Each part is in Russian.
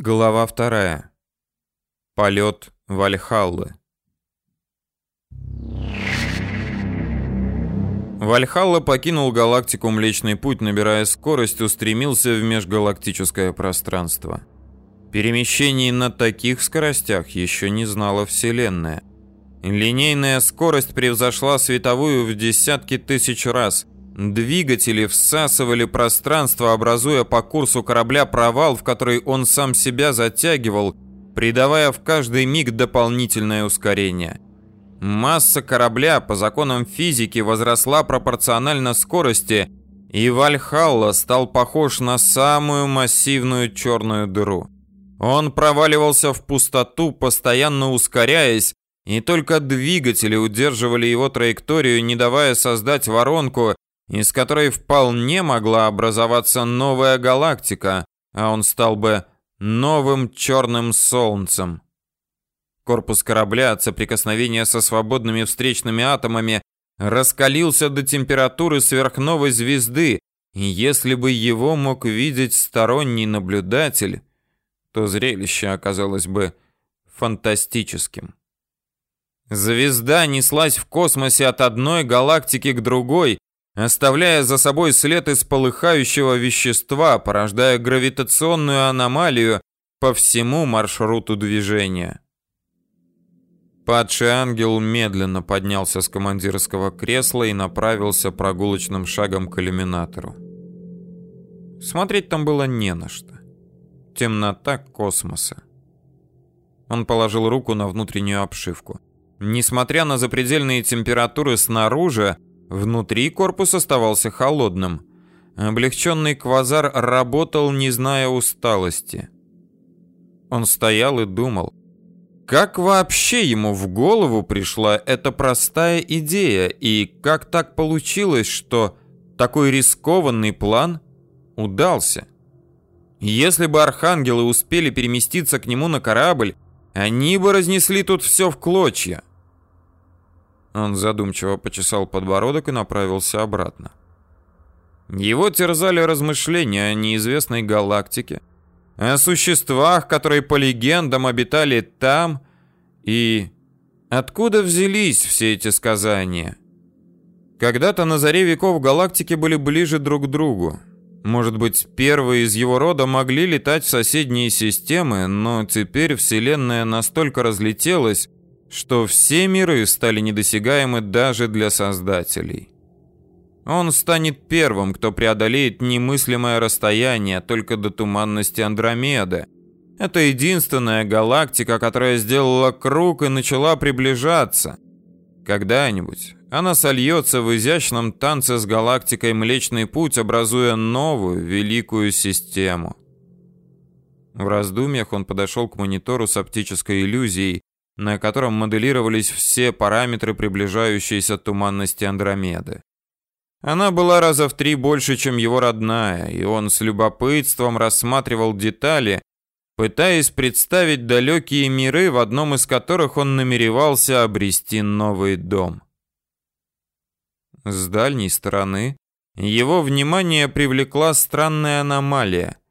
Глава вторая. Полет Вальхаллы. Вальхалла покинул галактику Млечный Путь, набирая скорость, устремился в межгалактическое пространство. Перемещений на таких скоростях еще не знала Вселенная. Линейная скорость превзошла световую в десятки тысяч раз – Двигатели всасывали пространство, образуя по курсу корабля провал, в который он сам себя затягивал, придавая в каждый миг дополнительное ускорение. Масса корабля по законам физики возросла пропорционально скорости, и Вальхалла стал похож на самую массивную черную дыру. Он проваливался в пустоту, постоянно ускоряясь, и только двигатели удерживали его траекторию, не давая создать воронку, из которой вполне могла образоваться новая галактика, а он стал бы новым черным солнцем. Корпус корабля от соприкосновения со свободными встречными атомами раскалился до температуры сверхновой звезды, и если бы его мог видеть сторонний наблюдатель, то зрелище оказалось бы фантастическим. Звезда неслась в космосе от одной галактики к другой, оставляя за собой след из полыхающего вещества, порождая гравитационную аномалию по всему маршруту движения. Падший ангел медленно поднялся с командирского кресла и направился прогулочным шагом к иллюминатору. Смотреть там было не на что. Темнота космоса. Он положил руку на внутреннюю обшивку. Несмотря на запредельные температуры снаружи, Внутри корпус оставался холодным. Облегченный квазар работал, не зная усталости. Он стоял и думал. Как вообще ему в голову пришла эта простая идея, и как так получилось, что такой рискованный план удался? Если бы архангелы успели переместиться к нему на корабль, они бы разнесли тут все в клочья. Он задумчиво почесал подбородок и направился обратно. Его терзали размышления о неизвестной галактике, о существах, которые по легендам обитали там, и откуда взялись все эти сказания. Когда-то на заре веков галактики были ближе друг к другу. Может быть, первые из его рода могли летать в соседние системы, но теперь Вселенная настолько разлетелась, что все миры стали недосягаемы даже для создателей. Он станет первым, кто преодолеет немыслимое расстояние только до туманности Андромеды. Это единственная галактика, которая сделала круг и начала приближаться. Когда-нибудь она сольется в изящном танце с галактикой Млечный Путь, образуя новую великую систему. В раздумьях он подошел к монитору с оптической иллюзией, на котором моделировались все параметры приближающейся туманности Андромеды. Она была раза в три больше, чем его родная, и он с любопытством рассматривал детали, пытаясь представить далекие миры, в одном из которых он намеревался обрести новый дом. С дальней стороны его внимание привлекла странная аномалия –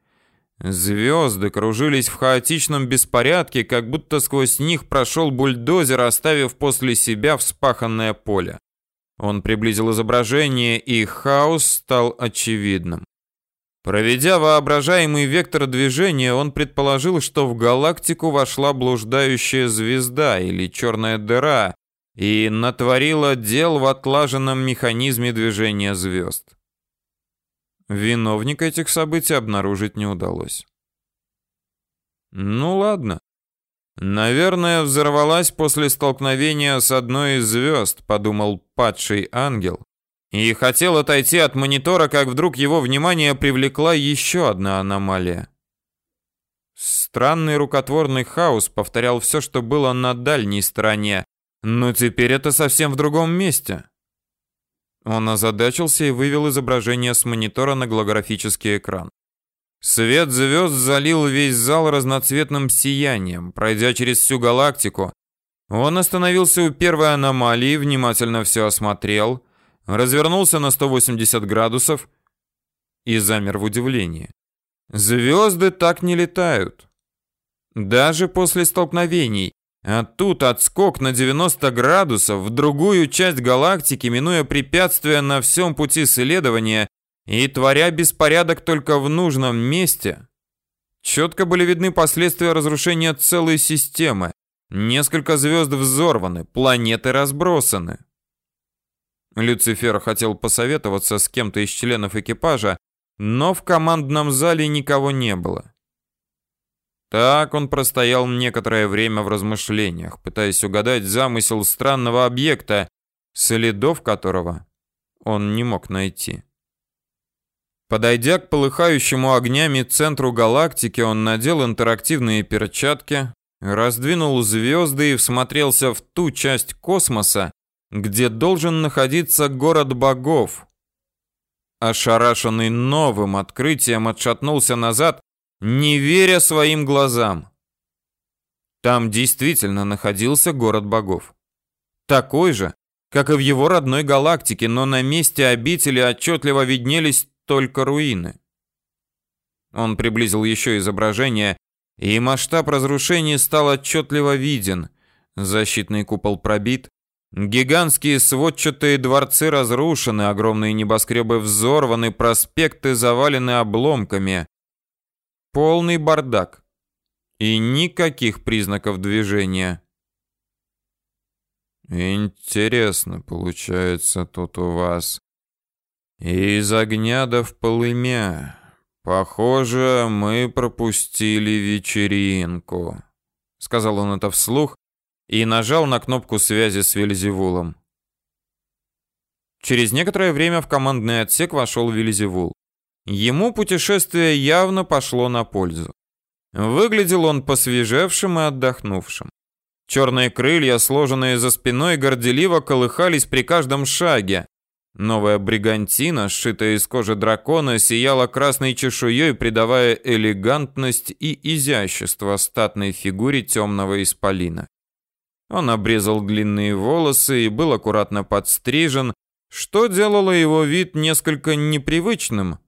Звезды кружились в хаотичном беспорядке, как будто сквозь них прошел бульдозер, оставив после себя вспаханное поле. Он приблизил изображение, и хаос стал очевидным. Проведя воображаемый вектор движения, он предположил, что в галактику вошла блуждающая звезда или черная дыра и натворила дел в отлаженном механизме движения звезд. Виновника этих событий обнаружить не удалось. Ну ладно. Наверное, взорвалась после столкновения с одной из звезд, подумал падший ангел. И хотел отойти от монитора, как вдруг его внимание привлекла еще одна аномалия. Странный рукотворный хаос повторял все, что было на дальней стороне, но теперь это совсем в другом месте. Он озадачился и вывел изображение с монитора на голографический экран. Свет звезд залил весь зал разноцветным сиянием. Пройдя через всю галактику, он остановился у первой аномалии, внимательно все осмотрел, развернулся на 180 градусов и замер в удивлении. Звезды так не летают. Даже после столкновений. А тут отскок на 90 градусов в другую часть галактики, минуя препятствия на всем пути следования и творя беспорядок только в нужном месте. Четко были видны последствия разрушения целой системы. Несколько звезд взорваны, планеты разбросаны. Люцифер хотел посоветоваться с кем-то из членов экипажа, но в командном зале никого не было. Так он простоял некоторое время в размышлениях, пытаясь угадать замысел странного объекта, следов которого он не мог найти. Подойдя к полыхающему огнями центру галактики, он надел интерактивные перчатки, раздвинул звезды и всмотрелся в ту часть космоса, где должен находиться город богов. Ошарашенный новым открытием отшатнулся назад, не веря своим глазам. Там действительно находился город богов. Такой же, как и в его родной галактике, но на месте обители отчетливо виднелись только руины. Он приблизил еще изображение, и масштаб разрушений стал отчетливо виден. Защитный купол пробит, гигантские сводчатые дворцы разрушены, огромные небоскребы взорваны, проспекты завалены обломками. Полный бардак. И никаких признаков движения. Интересно получается тут у вас. из огня до в полымя. Похоже, мы пропустили вечеринку. Сказал он это вслух и нажал на кнопку связи с Вельзевулом. Через некоторое время в командный отсек вошел Вельзевул. Ему путешествие явно пошло на пользу. Выглядел он посвежевшим и отдохнувшим. Черные крылья, сложенные за спиной, горделиво колыхались при каждом шаге. Новая бригантина, сшитая из кожи дракона, сияла красной чешуей, придавая элегантность и изящество статной фигуре темного исполина. Он обрезал длинные волосы и был аккуратно подстрижен, что делало его вид несколько непривычным,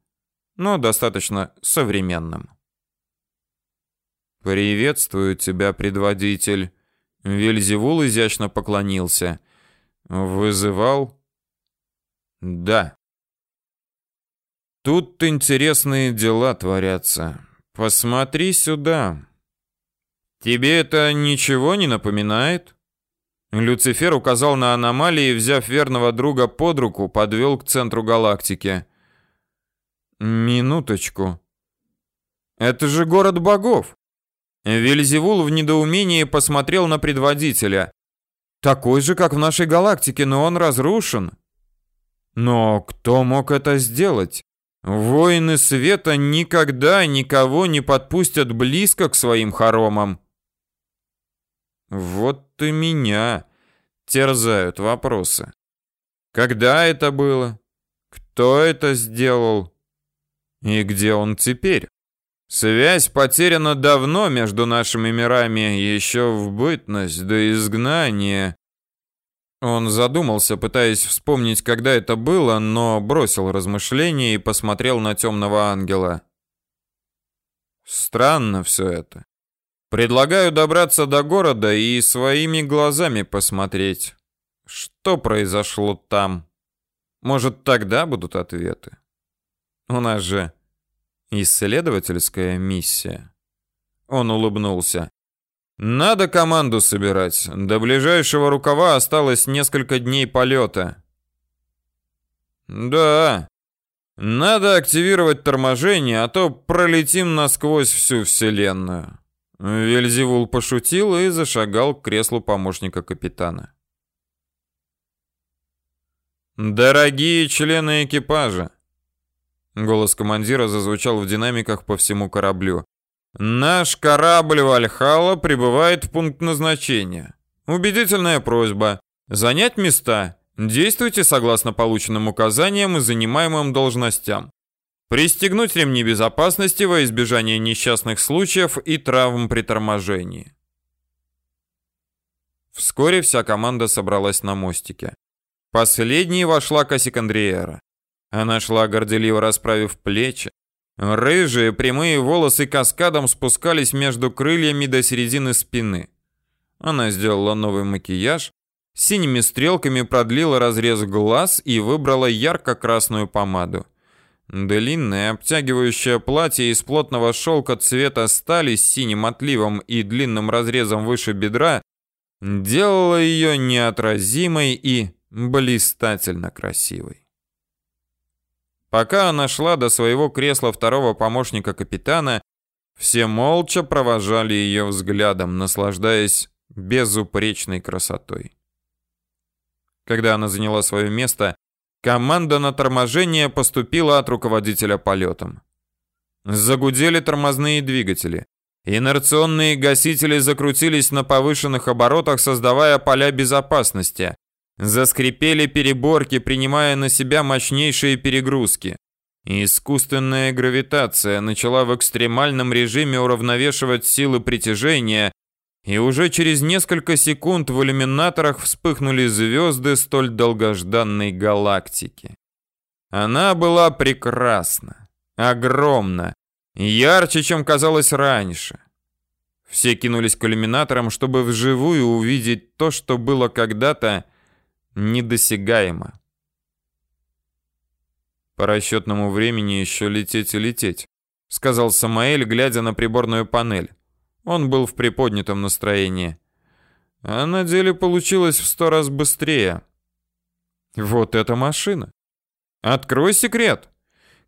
но достаточно современным. «Приветствую тебя, предводитель!» Вельзевул изящно поклонился. «Вызывал?» «Да». «Тут интересные дела творятся. Посмотри сюда». «Тебе это ничего не напоминает?» Люцифер указал на аномалии, взяв верного друга под руку, подвел к центру галактики. Минуточку. Это же город богов. Вельзевул в недоумении посмотрел на предводителя. Такой же, как в нашей галактике, но он разрушен. Но кто мог это сделать? Воины света никогда никого не подпустят близко к своим хоромам. Вот и меня терзают вопросы. Когда это было? Кто это сделал? И где он теперь? Связь потеряна давно между нашими мирами, еще в бытность до изгнания. Он задумался, пытаясь вспомнить, когда это было, но бросил размышления и посмотрел на темного ангела. Странно все это. Предлагаю добраться до города и своими глазами посмотреть, что произошло там. Может, тогда будут ответы. У нас же исследовательская миссия. Он улыбнулся. Надо команду собирать. До ближайшего рукава осталось несколько дней полета. Да. Надо активировать торможение, а то пролетим насквозь всю вселенную. Вельзевул пошутил и зашагал к креслу помощника капитана. Дорогие члены экипажа, Голос командира зазвучал в динамиках по всему кораблю. Наш корабль Вальхала прибывает в пункт назначения. Убедительная просьба занять места. Действуйте согласно полученным указаниям и занимаемым должностям. Пристегнуть ремни безопасности во избежание несчастных случаев и травм при торможении. Вскоре вся команда собралась на мостике. Последней вошла Кассикандриера. Она шла горделиво расправив плечи. Рыжие прямые волосы каскадом спускались между крыльями до середины спины. Она сделала новый макияж, синими стрелками продлила разрез глаз и выбрала ярко-красную помаду. Длинное обтягивающее платье из плотного шелка цвета стали с синим отливом и длинным разрезом выше бедра делало ее неотразимой и блистательно красивой. Пока она шла до своего кресла второго помощника капитана, все молча провожали ее взглядом, наслаждаясь безупречной красотой. Когда она заняла свое место, команда на торможение поступила от руководителя полетом. Загудели тормозные двигатели. Инерционные гасители закрутились на повышенных оборотах, создавая поля безопасности. Заскрипели переборки, принимая на себя мощнейшие перегрузки. Искусственная гравитация начала в экстремальном режиме уравновешивать силы притяжения, и уже через несколько секунд в иллюминаторах вспыхнули звезды столь долгожданной галактики. Она была прекрасна, огромна, ярче, чем казалось раньше. Все кинулись к иллюминаторам, чтобы вживую увидеть то, что было когда-то недосягаемо. По расчетному времени еще лететь и лететь, сказал Самаэль, глядя на приборную панель. Он был в приподнятом настроении. А на деле получилось в сто раз быстрее. Вот эта машина. Открой секрет.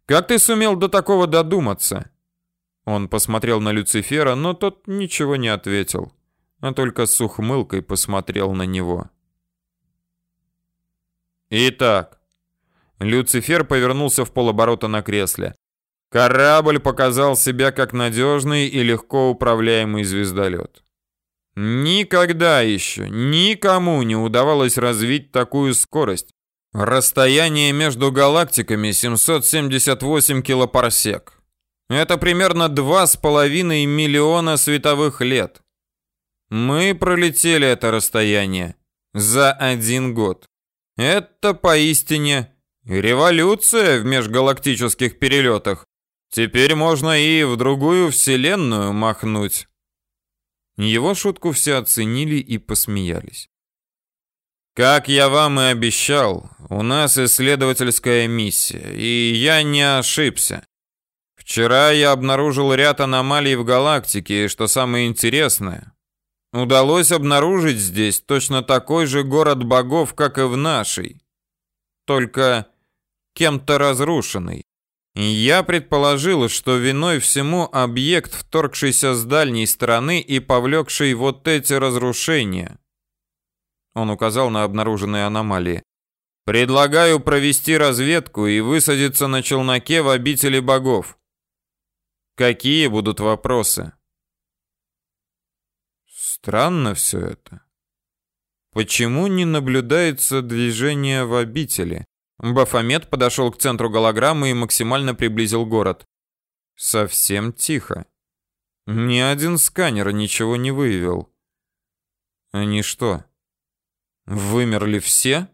Как ты сумел до такого додуматься? Он посмотрел на Люцифера, но тот ничего не ответил, а только с ухмылкой посмотрел на него. Итак, Люцифер повернулся в полоборота на кресле. Корабль показал себя как надежный и легко управляемый звездолет. Никогда еще никому не удавалось развить такую скорость. Расстояние между галактиками 778 килопарсек. Это примерно 2,5 миллиона световых лет. Мы пролетели это расстояние за один год. Это поистине революция в межгалактических перелетах. Теперь можно и в другую вселенную махнуть. Его шутку все оценили и посмеялись. Как я вам и обещал, у нас исследовательская миссия, и я не ошибся. Вчера я обнаружил ряд аномалий в галактике, и что самое интересное, Удалось обнаружить здесь точно такой же город богов, как и в нашей, только кем-то разрушенный. Я предположил, что виной всему объект, вторгшийся с дальней стороны и повлекший вот эти разрушения. Он указал на обнаруженные аномалии. Предлагаю провести разведку и высадиться на челноке в обители богов. Какие будут вопросы? Странно все это. Почему не наблюдается движение в обители? Бафомет подошел к центру голограммы и максимально приблизил город. Совсем тихо. Ни один сканер ничего не выявил. Они что, вымерли все?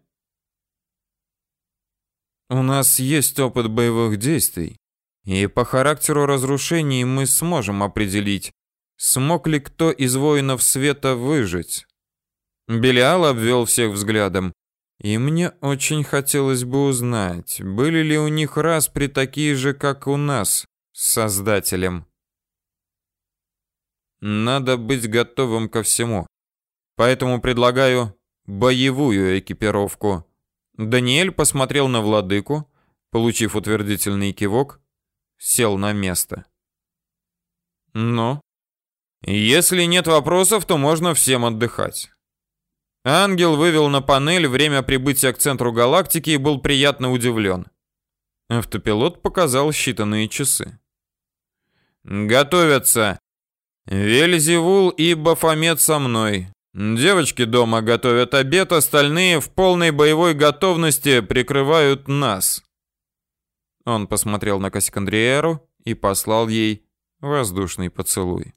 У нас есть опыт боевых действий, и по характеру разрушений мы сможем определить, Смог ли кто из воинов света выжить? Белиал обвел всех взглядом. И мне очень хотелось бы узнать, были ли у них распри такие же, как у нас, с Создателем. Надо быть готовым ко всему. Поэтому предлагаю боевую экипировку. Даниэль посмотрел на владыку, получив утвердительный кивок, сел на место. Но если нет вопросов, то можно всем отдыхать. Ангел вывел на панель время прибытия к центру галактики и был приятно удивлен. Автопилот показал считанные часы. Готовятся. Вельзевул и Бафомет со мной. Девочки дома готовят обед, остальные в полной боевой готовности прикрывают нас. Он посмотрел на Кассикандриеру и послал ей воздушный поцелуй.